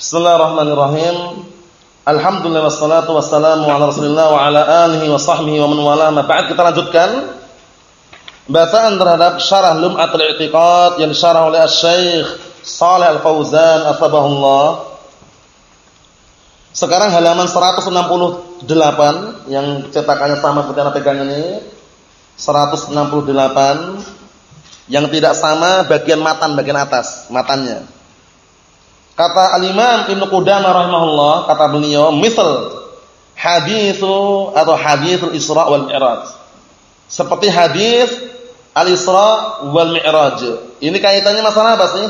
Bismillahirrahmanirrahim. Alhamdulillah wassalatu wassalamu ala Rasulillah wa ala alihi wa sahbihi wa man wala ma ba'd. Kita lanjutkan bacaan terhadap syarah Lum'atul I'tiqad yang disyarah oleh Syekh Shalih Al-Fauzan atsabahullah. Sekarang halaman 168 yang cetakannya sama seperti yang pegang ini. 168 yang tidak sama bagian matan bagian atas, matannya. Kata al-Imam Ibnu Qudamah rahimahullah, kata beliau, misal hadithu atau hadithul Isra wal Mi'raj. Seperti hadis Al-Isra wal Mi'raj. Ini kaitannya masalah apa sih?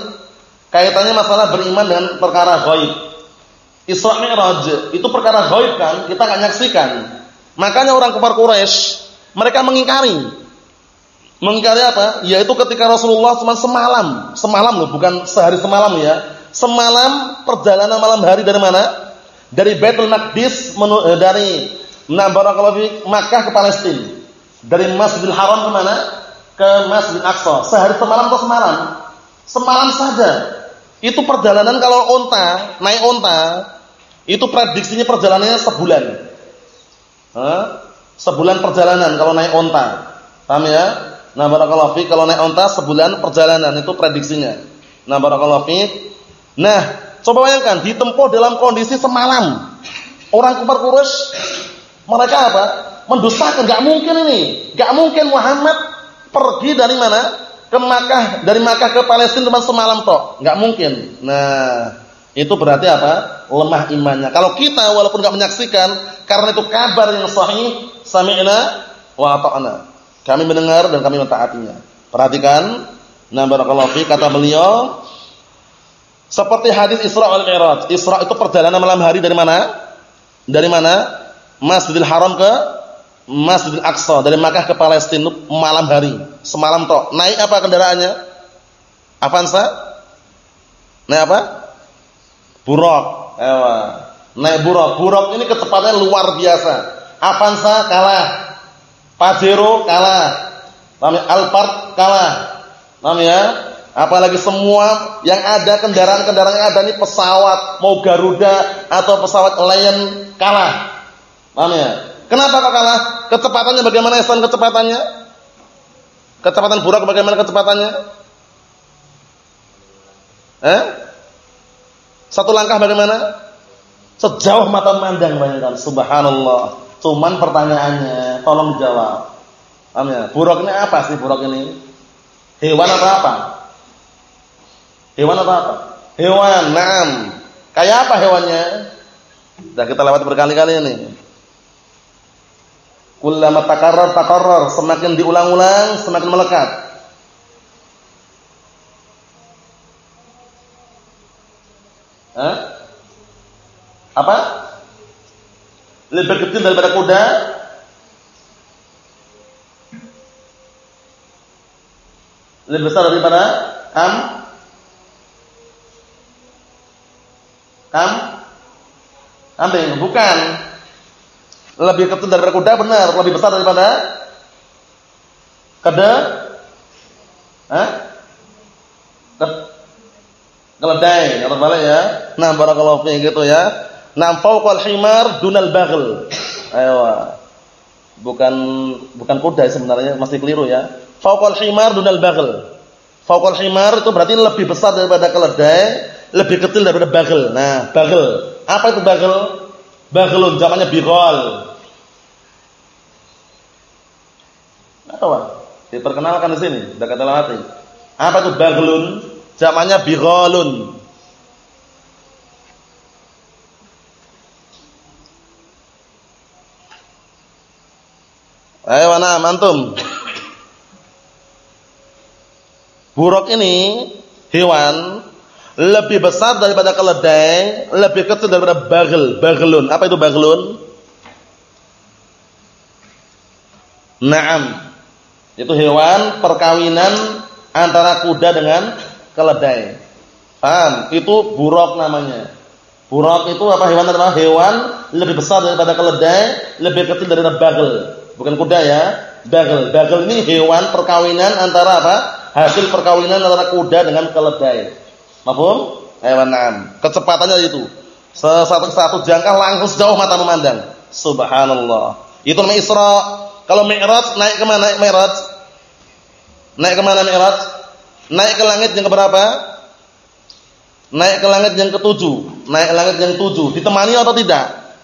Kaitannya masalah beriman dengan perkara gaib. Isra Mi'raj itu perkara gaib kan, kita enggak nyaksikan. Makanya orang kafir Quraisy mereka mengingkari. Mengingkari apa? Yaitu ketika Rasulullah semalam, semalam loh, bukan sehari semalam ya Semalam perjalanan malam hari dari mana? Dari Baitul Maqdis eh, dari nah Makkah ke Palestina. Dari Masjidil Haram ke mana? Ke Masjid Aqsa. Sehari semalam atau semalam? Semalam saja. Itu perjalanan kalau onta, naik onta, itu prediksinya perjalanannya sebulan. Hah? Sebulan perjalanan kalau naik onta. Paham ya? Nah, barakallahu kalau naik onta sebulan perjalanan itu prediksinya. Nah, barakallahu Nah, coba bayangkan ditempuh dalam kondisi semalam. Orang kafir Quraisy mereka apa? Mendustakan, enggak mungkin ini. Enggak mungkin Muhammad pergi dari mana? Ke Makkah, dari Makkah ke Palestina cuma semalam tok. Enggak mungkin. Nah, itu berarti apa? Lemah imannya. Kalau kita walaupun enggak menyaksikan, karena itu kabar yang sahih, sami'na wa ata'na. Kami mendengar dan kami mentaatinya. Perhatikan, nah barakallahu fi kata beliau, seperti hadis Isra wal Mi'raj. Isra itu perjalanan malam hari dari mana? Dari mana? Masjidil Haram ke Masjidil Aqsa, dari Makkah ke Palestina malam hari, semalam tok. Naik apa kendaraannya? Avanza? Naik apa? Buruk. Ewa. Naik buruk. Buruk ini kecepatannya luar biasa. Avanza kalah. Pajero kalah. Alphard kalah. Paham ya? Apalagi semua yang ada kendaraan-kendaraan yang ada ini pesawat, mau Garuda atau pesawat Lion kalah. Paham ya? Kenapa kok kalah? Kecepatannya bagaimana Ihsan kecepatannya? Kecepatan burak bagaimana kecepatannya? Eh? Satu langkah bagaimana? Sejauh mata memandang bayangkan. Subhanallah. Cuman pertanyaannya, tolong jawab. Paham ya? Buruk apa sih buruk ini? Hewan atau apa? Hewan apa apa? Hewan, naam. Kayak apa hewannya? Sudah kita lewat berkali-kali ini. Kullama takarrar takarrar, semakin diulang-ulang semakin melekat. Hah? Apa? Lebih kecil daripada kuda? Lebih besar daripada am? Kambing, bukan. Lebih kecil daripada kuda benar, lebih besar daripada keda. Hah? Keledai, kata balik ya. Nah, barakallahu fi gitu ya. Nah, fauqal himar dunal baghl. Ayo. Bukan bukan kuda sebenarnya, masih keliru ya. Fauqal himar dunal baghl. Fauqal himar itu berarti lebih besar daripada keledai lebih kecil daripada bagel. Nah, bagel. Apa itu bagel? Bagelun zamannya bigol. Apa? Diperkenalkan di sini, sudah kata lewati. Apa itu bagelun? Zamannya bigolun. Ayo mana mantum? Buruk ini hewan lebih besar daripada keledai, lebih kecil daripada bagel, bagelun. Apa itu bagelun? Naam. Itu hewan perkawinan antara kuda dengan keledai. Paham? Itu buruk namanya. Buruk itu apa hewan adalah hewan lebih besar daripada keledai, lebih kecil daripada bagel. Bukan kuda ya, bagel. Bagel ini hewan perkawinan antara apa? Hasil perkawinan antara kuda dengan keledai. Mafhum? Hewan na'am. Kecepatannya itu. Satu satu jangkah langsung jauh mata memandang. Subhanallah. Itu namanya Isra. Kalau Mi'raj naik ke mana? Naik Mi'raj. Naik ke mana Mi'raj? Naik ke langit yang keberapa? Naik ke langit yang ketujuh. Naik ke langit yang tujuh. Ditemani atau tidak?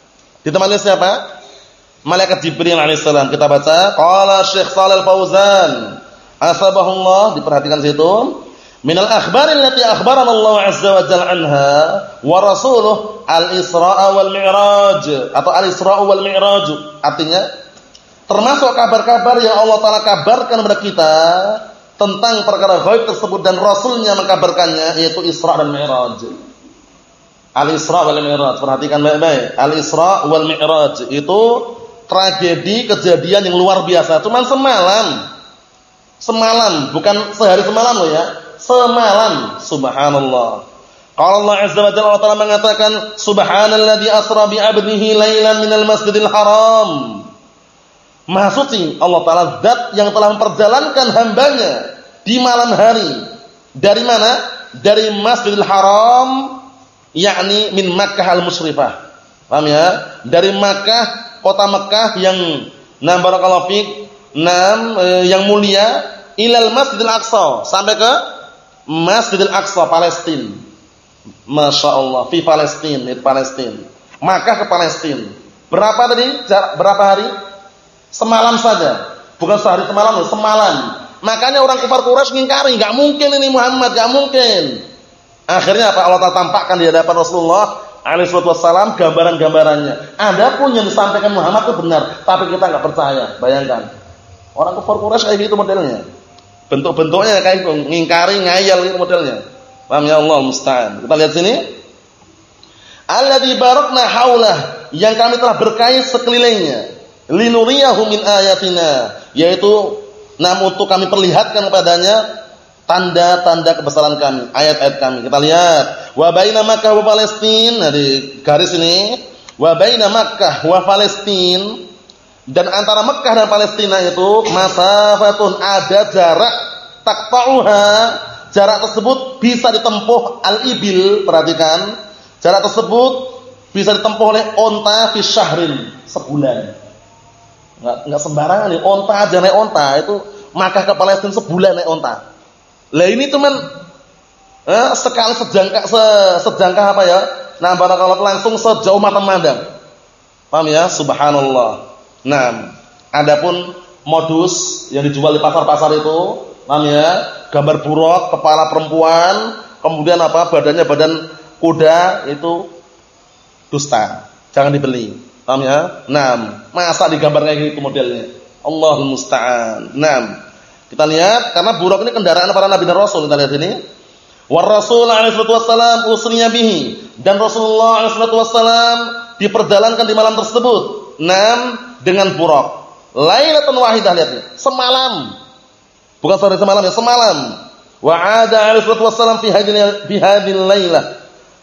Ditemani siapa? Malaikat Jibril alaihissalam. Kita baca, qala Syekh Shalal Fauzan, asbahullah, diperhatikan situ. Minal akhbar allati akhbarana Allah azza wa jalla anha wa rasuluh al-Isra wal Mi'raj atau al-Isra wal Mi'raj. Artinya termasuk kabar-kabar yang Allah taala kabarkan kepada kita tentang perkara gaib tersebut dan rasulnya mengkabarkannya yaitu Isra dan Mi'raj. Al-Isra wal Mi'raj. Perhatikan baik-baik. Al-Isra wal Mi'raj itu tragedi kejadian yang luar biasa. Cuman semalam. Semalam, bukan sehari semalam loh ya. Semalam, subhanallah. Kalau Allah Azza wa Jalla Allah mengatakan subhanalladzi asra bi 'abdihi lailan minal masjidil haram. Suci Allah Taala zat yang telah memperjalankan hambanya di malam hari. Dari mana? Dari Masjidil Haram yakni min Makkah al-Musyrifah. Paham ya? Dari Makkah kota Mekah yang nam barakallahu fik, nam e, yang mulia ilal Masjidil Aqsa sampai ke Masjidil Aqsa Palestina. Masya Allah, fi Palestina, di Palestina. Maka ke Palestina. Berapa tadi? Berapa hari? Semalam saja. Bukan sehari semalam, semalam. Makanya orang kafir Quraisy ngingkari, enggak mungkin ini Muhammad, enggak mungkin. Akhirnya apa? Allah tampakkan di hadapan Rasulullah alaihi wasallam gambaran-gambarannya. Adapun yang disampaikan Muhammad itu benar, tapi kita enggak percaya. Bayangkan. Orang kafir Quraisy kayak gitu modelnya. Bentuk-bentuknya kayak ngingkari, ngayal itu modelnya. Paham ya Allah musta'an. Kita lihat sini. Alladzi barakna haulah yang kami telah berkahi sekelilingnya. Linuriyahu min ayatina, yaitu nah untuk kami perlihatkan kepadanya tanda-tanda kebesaran kami, ayat-ayat kami. Kita lihat, wa baina Makkah wa Palestin, nah di garis ini, wa baina Makkah wa Palestin dan antara Mekah dan Palestina itu masafatun ada jarak taqta'uha jarak tersebut bisa ditempuh al-ibil perhatikan jarak tersebut bisa ditempuh oleh onta fi syahrin sebulan enggak enggak sembarangan nih onta aja naik onta itu Makkah ke Palestina sebulan naik onta lah ini cuman eh, sekali sejangka se, sejangka apa ya? Nah, barakallahu langsung sejauh mata memandang. Paham ya? Subhanallah. Nah, adapun modus yang dijual di pasar-pasar itu, paham ya? Gambar buruk, kepala perempuan, kemudian apa? Badannya badan kuda itu dusta. Jangan dibeli. Paham ya? Nah, masa digambar kayak gitu modelnya? Allahul musta'an. Nah, kita lihat karena buruk ini kendaraan para nabi dan rasul. Kita lihat ini. War Rasul alaihi wasallam bihi dan Rasulullah alaihi wasallam diperjalankan di malam tersebut. Nam dengan buruk. Lailatun wahidah lihat ini. Semalam. Bukan sore semalam ya, semalam. Wa ada alaihi wasallam fi hadhihi fi hadhihi lailah.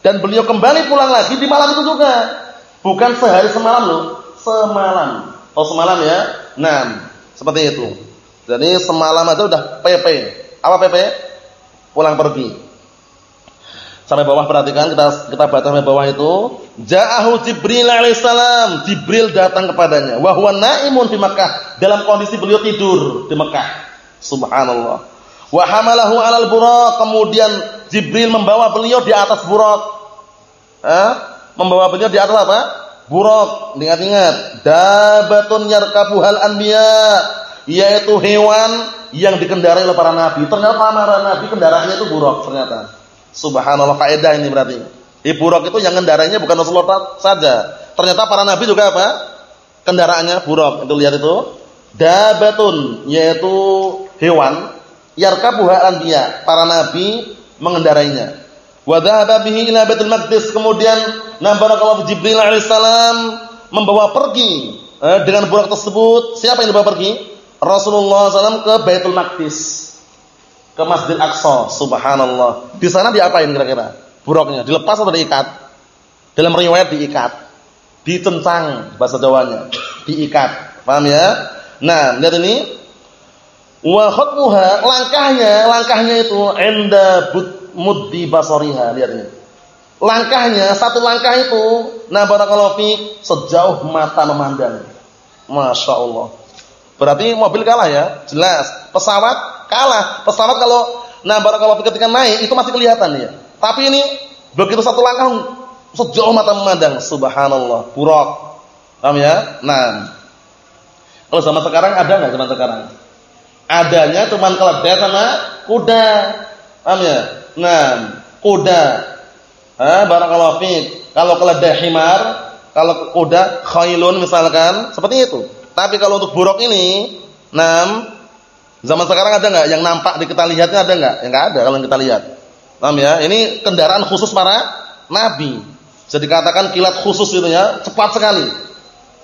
Dan beliau kembali pulang lagi di malam itu juga. Bukan sehari semalam loh, semalam. Oh semalam ya. Nah, seperti itu. Jadi semalam aja udah PP. Apa PP? Pulang pergi. Sampai bawah perhatikan kita kita baca sampai bawah itu, ja'ahu Jibril alaihissalam. Jibril datang kepadanya wa huwa naimun di Makkah dalam kondisi beliau tidur di Mekah. Subhanallah. Wa hamalahu 'alal buraq, kemudian Jibril membawa beliau di atas buraq. Eh? Membawa beliau di atas apa? Buraq. Ingat-ingat, dabatun yarkabuhal anbiya yaitu hewan yang dikendarai oleh para nabi. Ternyata para nabi kendaraannya itu buruk ternyata. Subhanallah kaidah ini berarti. Di buruk itu yang kendaraannya bukan Rasulullah saja. Ternyata para nabi juga apa? Kendaraannya buruk. Itu lihat itu. Dabatun yaitu hewan yarkabuha anbiya. Para nabi mengendarainya. Wa dhahaba bihi ila Baitul Maqdis. Kemudian Nabi Jibril alaihissalam membawa pergi eh, dengan burak tersebut. Siapa yang dibawa pergi? Rasulullah SAW ke Baitul Maqdis, ke Masjid Aqsa. Subhanallah. Di sana diapain kira-kira? Buruknya dilepas atau diikat? Dalam riwayat diikat, ditencang bahasa Jawanya, diikat. Paham ya? Nah, lihat ini. Wa khutmuha, langkahnya, langkahnya itu enda muddi basariha. Lihat ini. langkahnya, satu langkah itu, nah barakallahu fi sejauh mata memandang. Masya Allah. Berarti mobil kalah ya, jelas. Pesawat kalah. Pesawat kalau nah barakallahu fi ketika naik itu masih kelihatan ya. Tapi ini begitu satu langkah sejauh mata memandang, subhanallah, buruk. Paham ya? Nah. Kalau zaman sekarang ada nggak zaman sekarang? Adanya cuma keledai sama kuda. Paham ya? Nah, kuda Ah, barakallahu fiik. Kalau keledai himar, kalau kuda khailun misalkan, seperti itu. Tapi kalau untuk buruk ini, enam zaman sekarang ada enggak yang nampak di kita lihatnya ada enggak? Ya enggak ada kalau kita lihat. Paham ya? Ini kendaraan khusus para nabi. Jadi katakan kilat khusus itu ya, cepat sekali.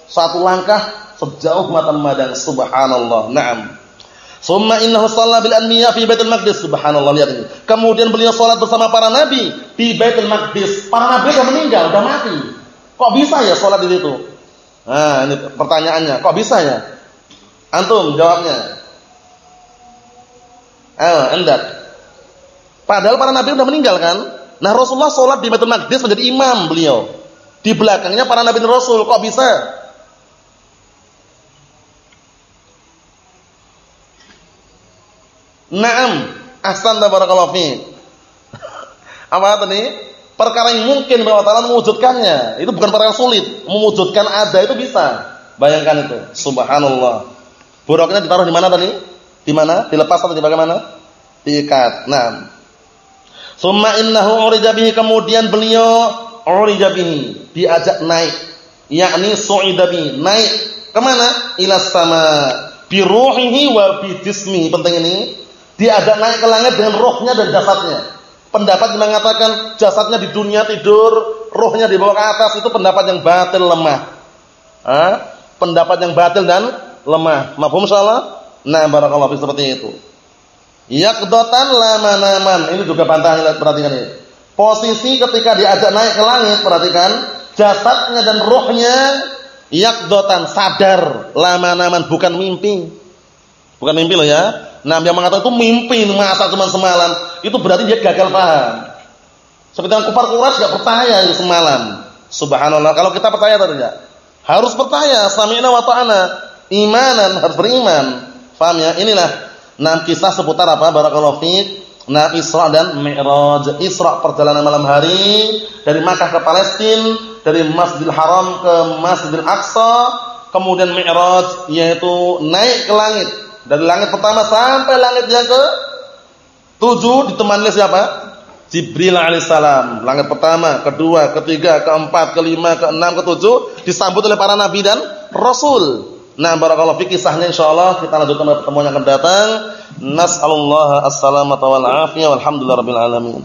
Satu langkah sejauh mata memandang subhanallah. Naam. Summa innahu shalla bil anbiya fi Baitul Maqdis. Subhanallah lihat ini. Kemudian beliau salat bersama para nabi di Baitul Maqdis. Para nabi sudah meninggal, sudah mati. Kok bisa ya salat di situ? Nah, ini pertanyaannya. Kok bisa ya? Antum jawabnya. Ayo, Anda. Padahal para nabi sudah meninggal kan? Nah, Rasulullah salat di Baitul Maqdis menjadi imam beliau. Di belakangnya para nabi dan rasul. Kok bisa? Naam, ahsan barakallahu fi. Apa tadi? Perkara yang mungkin Allah mewujudkannya. Itu bukan perkara sulit. Mewujudkan ada itu bisa. Bayangkan itu. Subhanallah. Buruknya ditaruh di mana tadi? Di mana? Dilepas atau di bagaimana? Diikat. Nah. Summa innahu urija bihi kemudian beliau urija bihi, diajak naik. Yakni su'ida bihi, naik ke mana? Ila sama bi ruhihi wa bi. Penting ini dia ada naik ke langit dengan rohnya dan jasadnya. Pendapat yang mengatakan jasadnya di dunia tidur, rohnya dibawa ke atas itu pendapat yang batil lemah. Hah? Pendapat yang batil dan lemah. Mafhum salah? Nah, barakallahu fi seperti itu. Yaqdatan lama-naman. Ini juga bantahan perhatikan ini. Posisi ketika diajak naik ke langit, perhatikan, jasadnya dan rohnya yaqdatan sadar lama-naman bukan mimpi. Bukan mimpi loh ya. Nah, yang mengatakan itu mimpi masa cuma semalam, itu berarti dia gagal paham. Seperti yang kufar Quraisy enggak percaya itu semalam. Subhanallah. Kalau kita percaya atau tidak? Harus percaya, sami'na wa ta'ana. Imanan, harus beriman. Paham ya? Inilah nah kisah seputar apa? Barakallahu fiik. Nah, Isra dan Mi'raj. Isra perjalanan malam hari dari Makkah ke Palestina, dari Masjidil Haram ke Masjidil Aqsa, kemudian Mi'raj yaitu naik ke langit dari langit pertama sampai langit yang ke tujuh ditemani siapa? Jibril alaihissalam. Langit pertama, kedua, ketiga, keempat, kelima, keenam, ketujuh disambut oleh para nabi dan rasul. Nah, barakallahu fi kisahnya insyaallah kita lanjutkan pada pertemuan yang akan datang. Nas'alullah as-salamata wal afiyah walhamdulillahirabbil alamin.